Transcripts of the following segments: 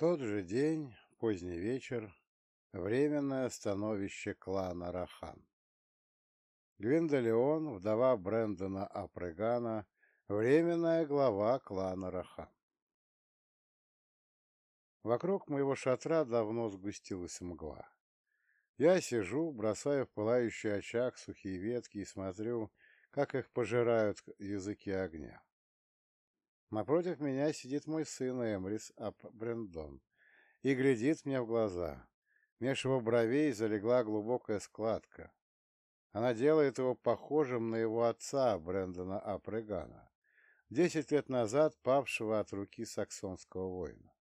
тот же день, поздний вечер, временное становище клана Рахан. Гвиндолеон, вдова Брэндона Апрегана, временная глава клана Рахан. Вокруг моего шатра давно сгустилась мгла. Я сижу, бросаю в пылающий очаг сухие ветки и смотрю, как их пожирают языки огня. Напротив меня сидит мой сын Эмрис Ап Брендон и глядит мне в глаза. Меж его бровей залегла глубокая складка. Она делает его похожим на его отца, Брэндона Апрегана, десять лет назад павшего от руки саксонского воина.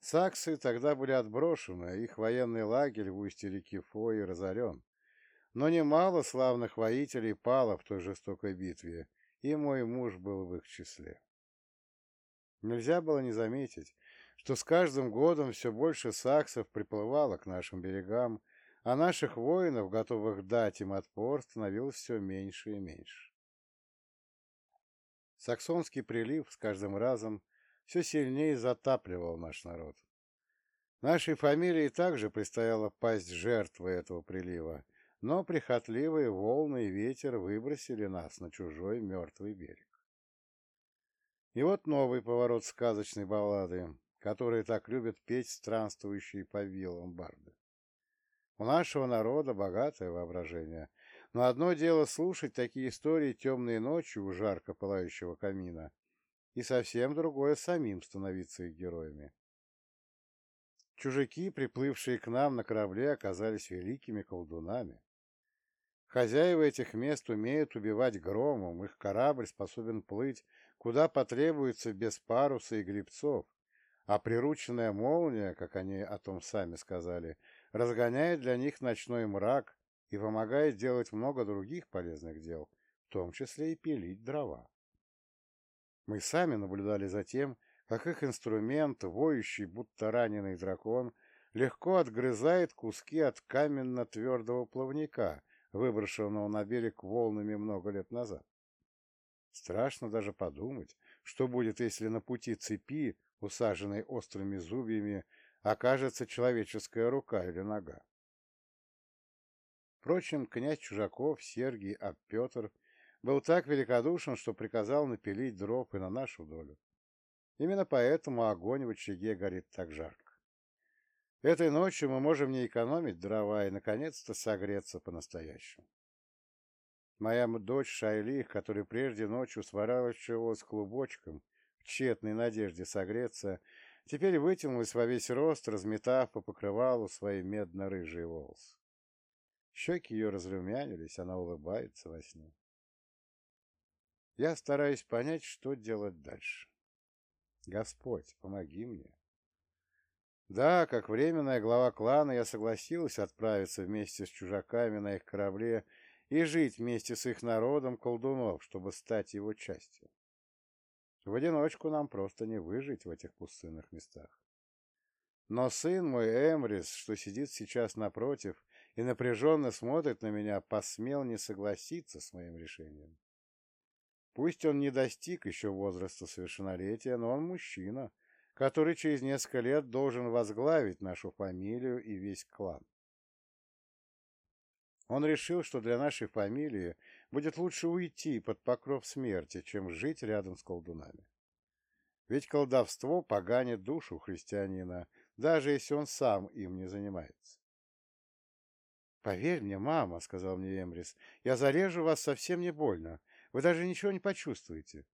Саксы тогда были отброшены, их военный лагерь в устье реки Фои разорен. Но немало славных воителей пало в той жестокой битве, и мой муж был в их числе. Нельзя было не заметить, что с каждым годом все больше саксов приплывало к нашим берегам, а наших воинов, готовых дать им отпор, становилось все меньше и меньше. Саксонский прилив с каждым разом все сильнее затапливал наш народ. Нашей фамилии также предстояло пасть жертвой этого прилива, но прихотливые волны и ветер выбросили нас на чужой мертвый берег. И вот новый поворот сказочной баллады, которые так любят петь странствующие по виллам барды. У нашего народа богатое воображение, но одно дело слушать такие истории темной ночью у жарко пылающего камина, и совсем другое самим становиться их героями. Чужаки, приплывшие к нам на корабле, оказались великими колдунами. Хозяева этих мест умеют убивать громом, их корабль способен плыть, куда потребуется без паруса и грибцов, а прирученная молния, как они о том сами сказали, разгоняет для них ночной мрак и помогает делать много других полезных дел, в том числе и пилить дрова. Мы сами наблюдали за тем, как их инструмент, воющий, будто раненый дракон, легко отгрызает куски от каменно-твердого плавника, выброшенного на берег волнами много лет назад. Страшно даже подумать, что будет, если на пути цепи, усаженной острыми зубьями, окажется человеческая рука или нога. Впрочем, князь Чужаков, Сергий, а Петр был так великодушен, что приказал напилить дров и на нашу долю. Именно поэтому огонь в очаге горит так жарко. Этой ночью мы можем не экономить дрова и, наконец-то, согреться по-настоящему. Моя дочь Шайлих, которая прежде ночью сворачивалась клубочком в тщетной надежде согреться, теперь вытянулась во весь рост, разметав по покрывалу свои медно-рыжие волосы. Щеки ее разрумянились, она улыбается во сне. Я стараюсь понять, что делать дальше. Господь, помоги мне. Да, как временная глава клана я согласилась отправиться вместе с чужаками на их корабле и жить вместе с их народом колдунов, чтобы стать его частью. В одиночку нам просто не выжить в этих пустынных местах. Но сын мой Эмрис, что сидит сейчас напротив и напряженно смотрит на меня, посмел не согласиться с моим решением. Пусть он не достиг еще возраста совершеннолетия, но он мужчина, который через несколько лет должен возглавить нашу фамилию и весь клан. Он решил, что для нашей фамилии будет лучше уйти под покров смерти, чем жить рядом с колдунами. Ведь колдовство поганит душу христианина, даже если он сам им не занимается. «Поверь мне, мама», — сказал мне Эмрис, — «я зарежу вас совсем не больно. Вы даже ничего не почувствуете.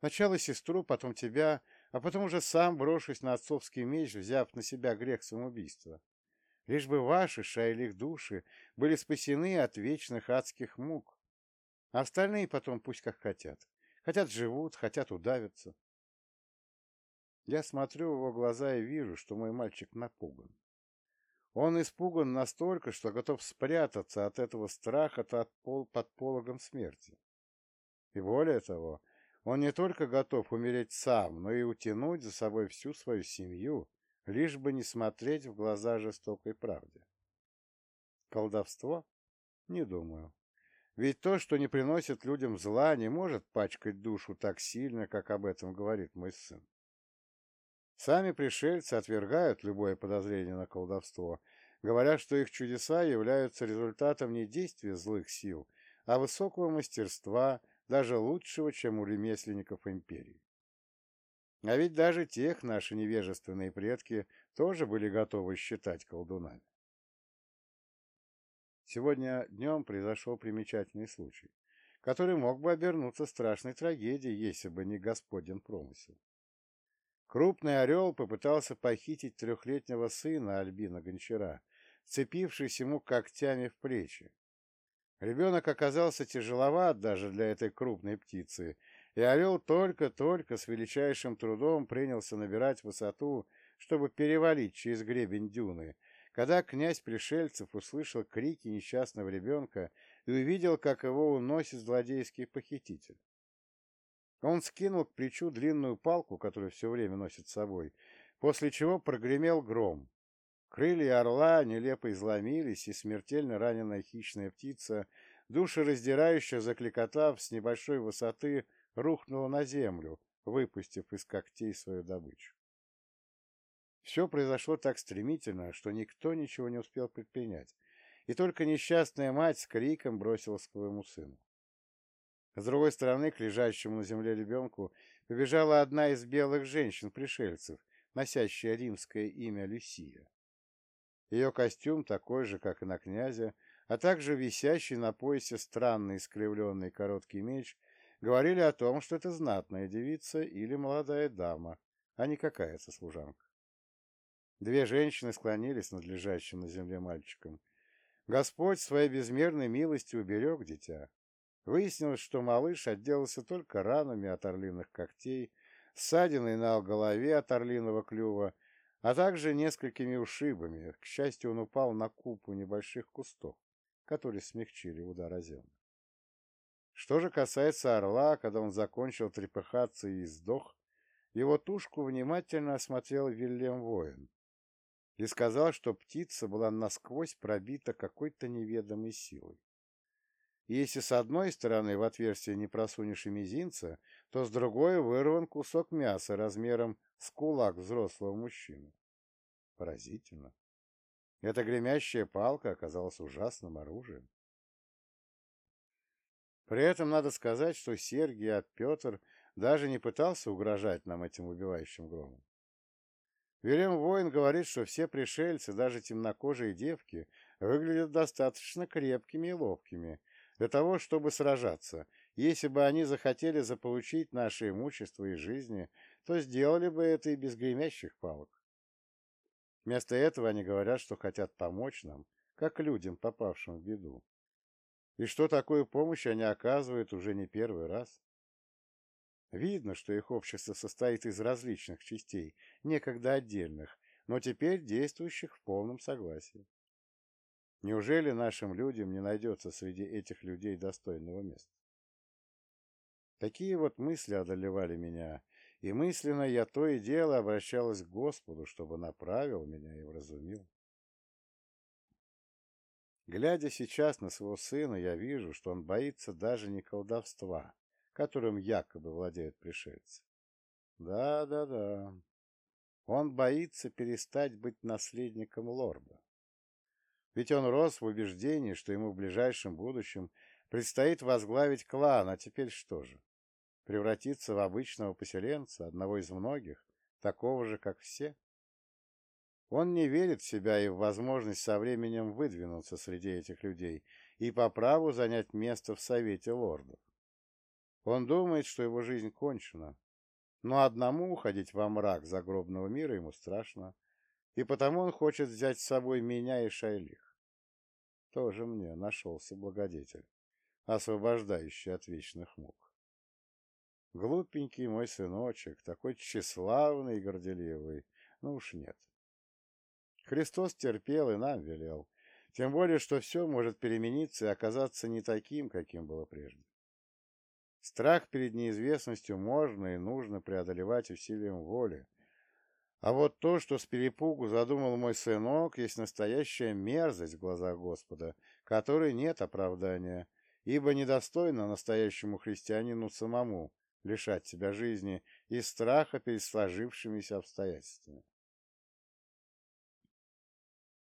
Сначала сестру, потом тебя, а потом уже сам брошусь на отцовский меч, взяв на себя грех самоубийства. Лишь бы ваши, шайлих души, были спасены от вечных адских мук. А остальные потом пусть как хотят. Хотят живут, хотят удавятся. Я смотрю в его глаза и вижу, что мой мальчик напуган. Он испуган настолько, что готов спрятаться от этого страха под пологом смерти. И более того, он не только готов умереть сам, но и утянуть за собой всю свою семью, лишь бы не смотреть в глаза жестокой правде. Колдовство? Не думаю. Ведь то, что не приносит людям зла, не может пачкать душу так сильно, как об этом говорит мой сын. Сами пришельцы отвергают любое подозрение на колдовство, говоря, что их чудеса являются результатом не действия злых сил, а высокого мастерства, даже лучшего, чем у ремесленников империи. А ведь даже тех наши невежественные предки тоже были готовы считать колдунами. Сегодня днем произошел примечательный случай, который мог бы обернуться страшной трагедией, если бы не Господен промысел. Крупный орел попытался похитить трехлетнего сына Альбина Гончара, цепившись ему когтями в плечи. Ребенок оказался тяжеловат даже для этой крупной птицы, и орел только-только с величайшим трудом принялся набирать высоту, чтобы перевалить через гребень дюны, когда князь пришельцев услышал крики несчастного ребенка и увидел, как его уносит злодейский похититель. Он скинул к плечу длинную палку, которую все время носит с собой, после чего прогремел гром. Крылья орла нелепо изломились, и смертельно раненая хищная птица, душераздирающе закликотав с небольшой высоты, рухнула на землю, выпустив из когтей свою добычу. Все произошло так стремительно, что никто ничего не успел предпринять, и только несчастная мать с криком бросилась к своему сыну. С другой стороны, к лежащему на земле ребенку побежала одна из белых женщин-пришельцев, носящая римское имя Люсия. Ее костюм такой же, как и на князя, а также висящий на поясе странный искривленный короткий меч, говорили о том, что это знатная девица или молодая дама, а не какая-то служанка. Две женщины склонились над лежащим на земле мальчиком. Господь своей безмерной милостью уберег дитя. Выяснилось, что малыш отделался только ранами от орлиных когтей, ссадиной на голове от орлиного клюва, а также несколькими ушибами. К счастью, он упал на купу небольших кустов, которые смягчили удар озема. Что же касается орла, когда он закончил трепыхаться и сдох, его тушку внимательно осмотрел Вильям Воин, и сказал, что птица была насквозь пробита какой-то неведомой силой. Если с одной стороны в отверстие не просунешь и мизинца, то с другой вырван кусок мяса размером с кулак взрослого мужчины. Поразительно. Эта гремящая палка оказалась ужасным оружием. При этом надо сказать, что Сергий, а Петр даже не пытался угрожать нам этим убивающим громом. Вильям Воин говорит, что все пришельцы, даже темнокожие девки, выглядят достаточно крепкими и ловкими для того, чтобы сражаться. Если бы они захотели заполучить наше имущество и жизни, то сделали бы это и без гремящих палок. Вместо этого они говорят, что хотят помочь нам, как людям, попавшим в беду. И что такую помощь они оказывают уже не первый раз. Видно, что их общество состоит из различных частей, некогда отдельных, но теперь действующих в полном согласии. Неужели нашим людям не найдется среди этих людей достойного места? Такие вот мысли одолевали меня, и мысленно я то и дело обращалась к Господу, чтобы направил меня и вразумил. Глядя сейчас на своего сына, я вижу, что он боится даже не колдовства, которым якобы владеют пришельцы. Да, да, да. Он боится перестать быть наследником лорда. Ведь он рос в убеждении, что ему в ближайшем будущем предстоит возглавить клан, а теперь что же? Превратиться в обычного поселенца, одного из многих, такого же, как все? Он не верит в себя и в возможность со временем выдвинуться среди этих людей и по праву занять место в Совете лордов. Он думает, что его жизнь кончена, но одному уходить во мрак загробного мира ему страшно, и потому он хочет взять с собой меня и Шайлих. Тоже мне нашелся благодетель, освобождающий от вечных мук. Глупенький мой сыночек, такой тщеславный и горделивый, ну уж нет. Христос терпел и нам велел, тем более, что все может перемениться и оказаться не таким, каким было прежде. Страх перед неизвестностью можно и нужно преодолевать усилием воли. А вот то, что с перепугу задумал мой сынок, есть настоящая мерзость в глазах Господа, которой нет оправдания, ибо недостойно настоящему христианину самому лишать себя жизни из страха перед сложившимися обстоятельствами.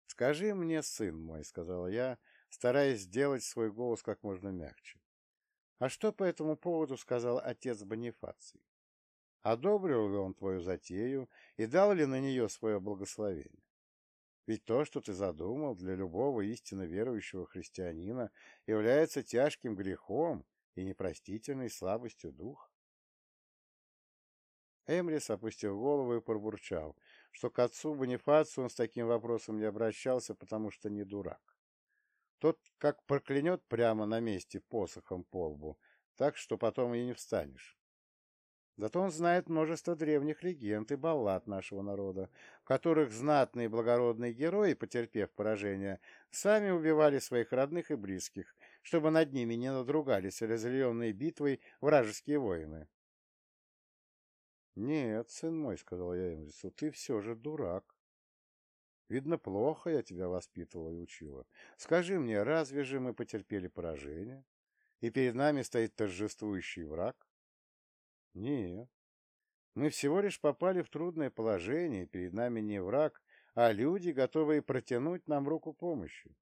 «Скажи мне, сын мой», — сказала я, стараясь сделать свой голос как можно мягче. «А что по этому поводу сказал отец Бонифаций? Одобрил ли он твою затею и дал ли на нее свое благословение? Ведь то, что ты задумал для любого истинно верующего христианина, является тяжким грехом и непростительной слабостью духа. Эмрис опустил голову и пробурчал, что к отцу Бонифацию он с таким вопросом не обращался, потому что не дурак. Тот как проклянет прямо на месте посохом по лбу, так что потом и не встанешь. Зато он знает множество древних легенд и баллад нашего народа, в которых знатные и благородные герои, потерпев поражение, сами убивали своих родных и близких, чтобы над ними не надругались разъяренные битвой вражеские воины. «Нет, сын мой», — сказал я Эмрису, — «ты все же дурак. Видно, плохо я тебя воспитывала и учила. Скажи мне, разве же мы потерпели поражение, и перед нами стоит торжествующий враг? Нет. Мы всего лишь попали в трудное положение, перед нами не враг, а люди, готовые протянуть нам руку помощи.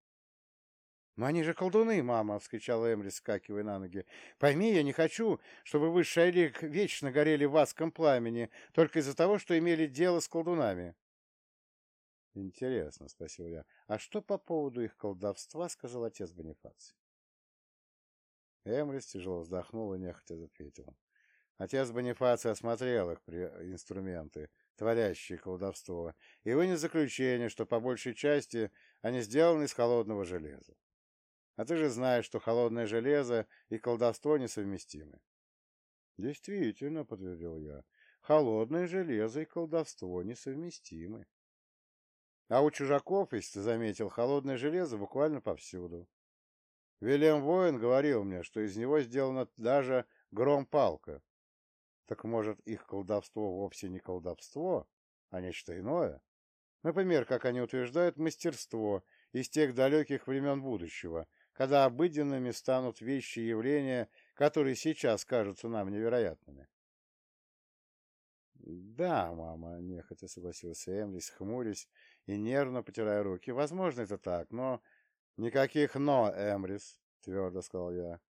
«Но они же колдуны, мама!» — вскричала Эмри, скакивая на ноги. «Пойми, я не хочу, чтобы высший лик вечно горели в адском пламени, только из-за того, что имели дело с колдунами». «Интересно», — спросил я. «А что по поводу их колдовства?» — сказал отец Бонифаций. Эмрис тяжело вздохнул и нехотя ответил. Отец Бонифаций осмотрел их инструменты, творящие колдовство, и вынес заключение, что по большей части они сделаны из холодного железа. А ты же знаешь, что холодное железо и колдовство несовместимы. Действительно, подтвердил я, холодное железо и колдовство несовместимы. А у чужаков, если ты заметил, холодное железо буквально повсюду. Вильям Воин говорил мне, что из него сделана даже гром-палка, так может, их колдовство вовсе не колдовство, а нечто иное? Например, как они утверждают, мастерство из тех далеких времен будущего, когда обыденными станут вещи и явления, которые сейчас кажутся нам невероятными. «Да, мама», — нехотя согласился Эмрис, хмурясь и нервно потирая руки. «Возможно, это так, но...» «Никаких «но», Эмрис», — твердо сказал я.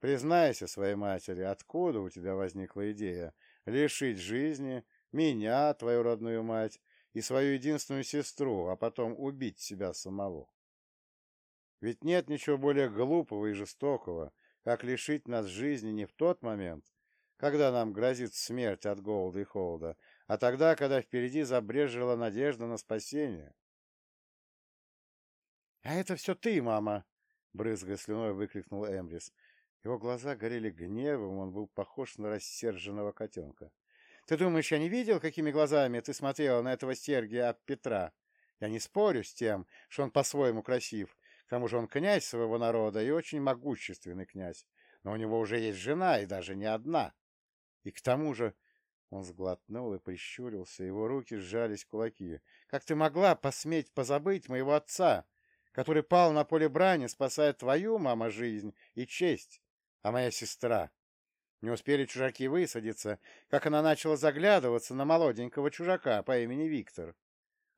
Признайся своей матери, откуда у тебя возникла идея лишить жизни меня, твою родную мать, и свою единственную сестру, а потом убить себя самого? Ведь нет ничего более глупого и жестокого, как лишить нас жизни не в тот момент, когда нам грозит смерть от голода и холода, а тогда, когда впереди забрежила надежда на спасение. — А это все ты, мама! — брызгая слюной, выкрикнул Эмрис. Его глаза горели гневом, он был похож на рассерженного котенка. «Ты думаешь, я не видел, какими глазами ты смотрела на этого Сергия от Петра? Я не спорю с тем, что он по-своему красив. К тому же он князь своего народа и очень могущественный князь. Но у него уже есть жена, и даже не одна. И к тому же...» Он сглотнул и прищурился, его руки сжались в кулаки. «Как ты могла посметь позабыть моего отца, который пал на поле брани, спасая твою, мама, жизнь и честь?» А моя сестра? Не успели чужаки высадиться, как она начала заглядываться на молоденького чужака по имени Виктор.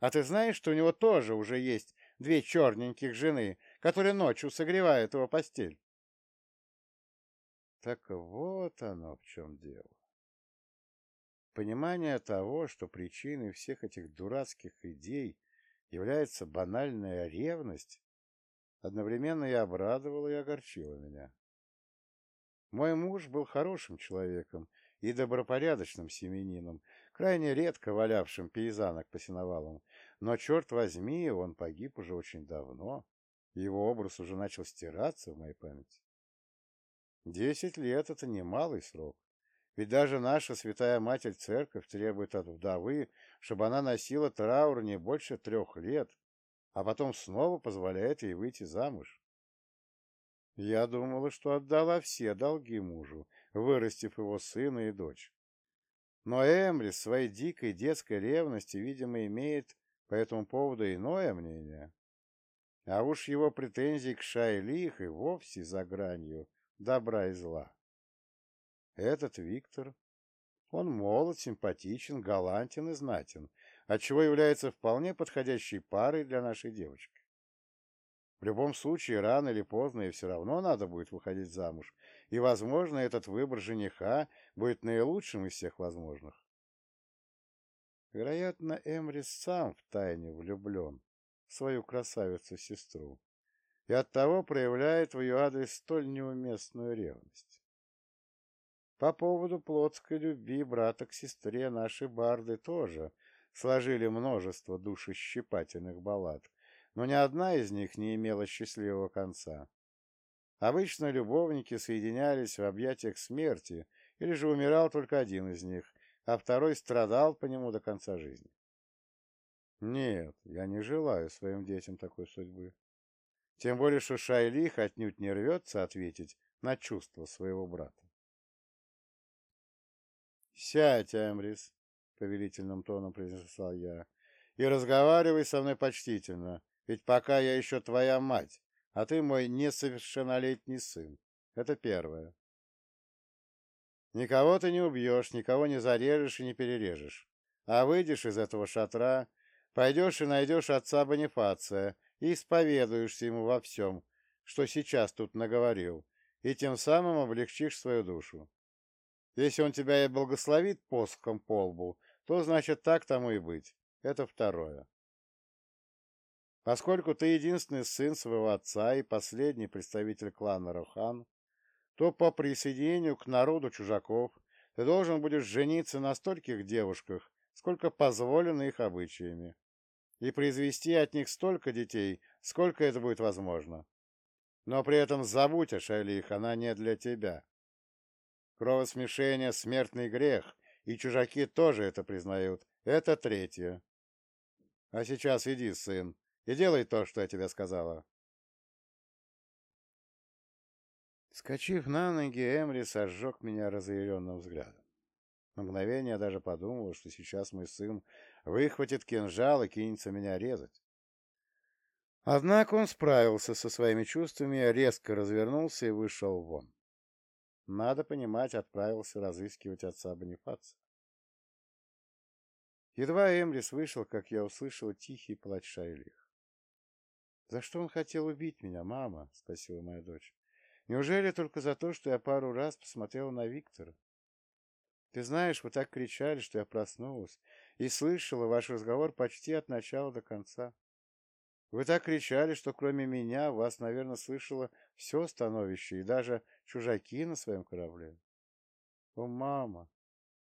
А ты знаешь, что у него тоже уже есть две черненьких жены, которые ночью согревают его постель? Так вот оно в чем дело. Понимание того, что причиной всех этих дурацких идей является банальная ревность, одновременно и обрадовало и огорчило меня. Мой муж был хорошим человеком и добропорядочным семенином, крайне редко валявшим пейзанок по сеновалам, но, черт возьми, он погиб уже очень давно, его образ уже начал стираться в моей памяти. Десять лет — это немалый срок, ведь даже наша святая Матерь Церковь требует от вдовы, чтобы она носила траур не больше трех лет, а потом снова позволяет ей выйти замуж. Я думала, что отдала все долги мужу, вырастив его сына и дочь. Но Эмри своей дикой детской ревности, видимо, имеет по этому поводу иное мнение. А уж его претензии к Шайлих и вовсе за гранью добра и зла. Этот Виктор, он молод, симпатичен, галантен и знатен, отчего является вполне подходящей парой для нашей девочки. В любом случае, рано или поздно и все равно надо будет выходить замуж, и, возможно, этот выбор жениха будет наилучшим из всех возможных. Вероятно, Эмрис сам втайне влюблен в свою красавицу-сестру и оттого проявляет в ее адрес столь неуместную ревность. По поводу плотской любви брата к сестре наши барды тоже сложили множество душещипательных баллад, но ни одна из них не имела счастливого конца. Обычно любовники соединялись в объятиях смерти, или же умирал только один из них, а второй страдал по нему до конца жизни. Нет, я не желаю своим детям такой судьбы. Тем более, что Шайлих отнюдь не рвется ответить на чувства своего брата. «Сядь, Эмрис», — повелительным тоном произнесла я, — «и разговаривай со мной почтительно, ведь пока я еще твоя мать, а ты мой несовершеннолетний сын. Это первое. Никого ты не убьешь, никого не зарежешь и не перережешь. А выйдешь из этого шатра, пойдешь и найдешь отца Бонифация и исповедуешься ему во всем, что сейчас тут наговорил, и тем самым облегчишь свою душу. Если он тебя и благословит посохом по лбу, то значит так тому и быть. Это второе. Поскольку ты единственный сын своего отца и последний представитель клана Рохан, то по присоединению к народу чужаков ты должен будешь жениться на стольких девушках, сколько позволено их обычаями, и произвести от них столько детей, сколько это будет возможно. Но при этом забудь о Шайлих, она не для тебя. Кровосмешение — смертный грех, и чужаки тоже это признают. Это третье. А сейчас иди, сын, и делай то, что я тебе сказала. Скочив на ноги, Эмри сожег меня разъяренным взглядом. На мгновение я даже подумал, что сейчас мой сын выхватит кинжал и кинется меня резать. Однако он справился со своими чувствами, резко развернулся и вышел вон. Надо понимать, отправился разыскивать отца Бонифаца. Едва Эмрис вышел, как я услышал тихий плач Шайлих. «За что он хотел убить меня, мама?» — спросила моя дочь. Неужели только за то, что я пару раз посмотрела на Виктора? Ты знаешь, вы так кричали, что я проснулась и слышала ваш разговор почти от начала до конца. Вы так кричали, что кроме меня вас, наверное, слышало все становище и даже чужаки на своем корабле. О, мама!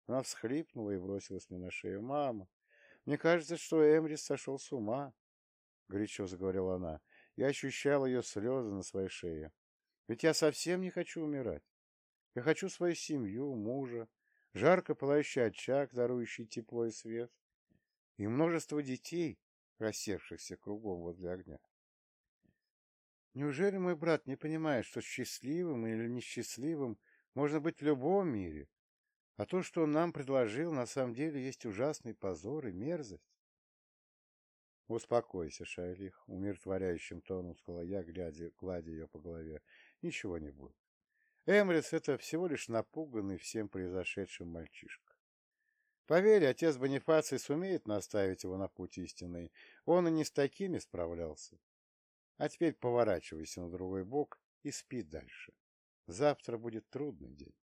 Она всхлипнула и бросилась мне на шею. Мама, мне кажется, что Эмрис сошел с ума, — горячо заговорила она. Я ощущала ее слезы на своей шее. Ведь я совсем не хочу умирать. Я хочу свою семью, мужа, жарко пылающий очаг, дарующий тепло и свет, и множество детей, рассевшихся кругом возле огня. Неужели мой брат не понимает, что счастливым или несчастливым можно быть в любом мире, а то, что он нам предложил, на самом деле есть ужасный позор и мерзость? «Успокойся, Шайлих», — умиротворяющим тоном сказала я, глядя, гладя ее по голове. «Ничего не будет. Эмрис — это всего лишь напуганный всем произошедшим мальчишка. Поверь, отец Бонифаций сумеет наставить его на путь истинный. Он и не с такими справлялся. А теперь поворачивайся на другой бок и спи дальше. Завтра будет трудный день».